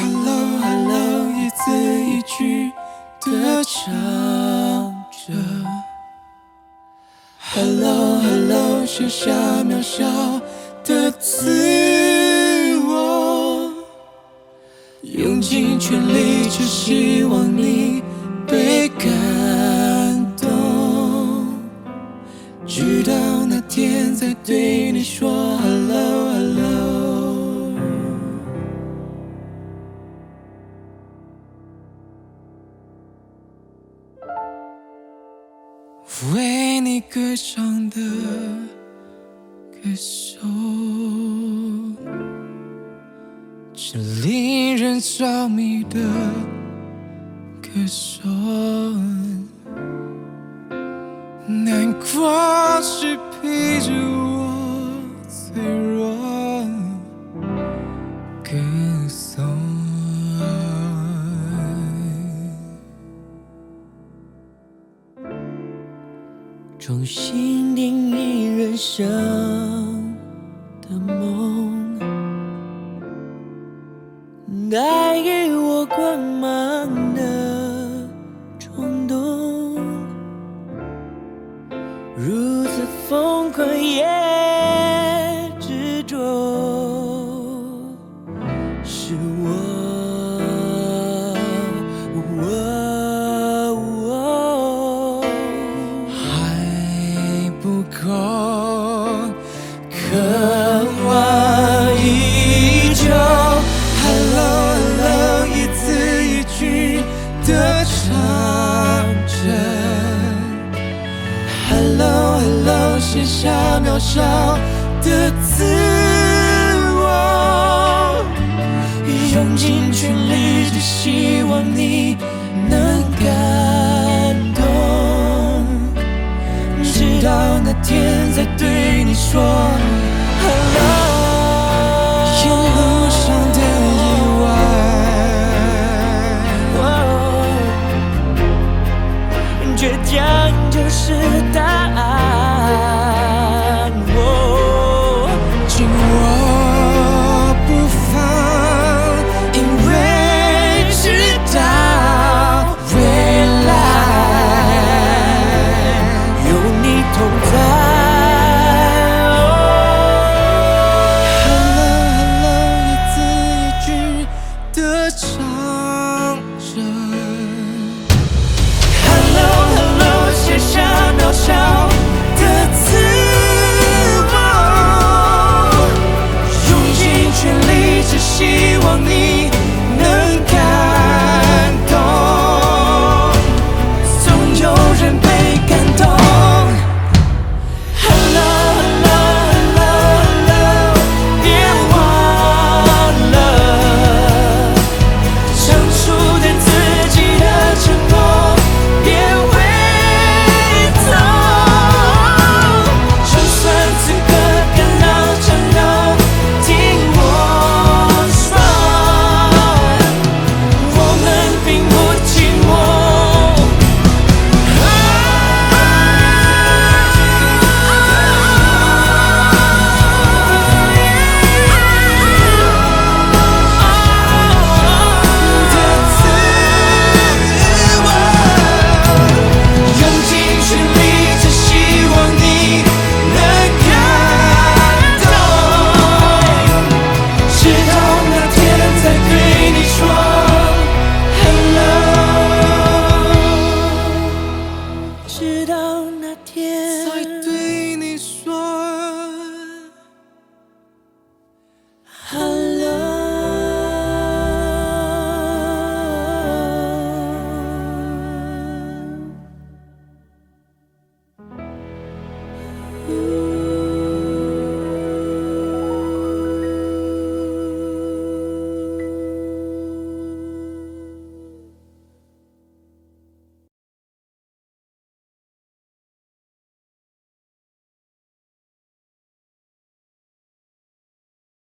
Hello Hello，一字一句的唱着。Hello Hello，写下渺小的自我，用尽全力，去希为你歌唱的歌手，这令人着迷的歌手。难过是陪着重新定义人生的梦，带给我光芒的冲动，如此疯狂也执着，是我。不够，渴望依旧。Hello Hello，一字一句的唱着。Hello Hello，写下渺小的自我，用尽全力，只希望你能天再对你说 Hello。沿路上的意外，倔强就是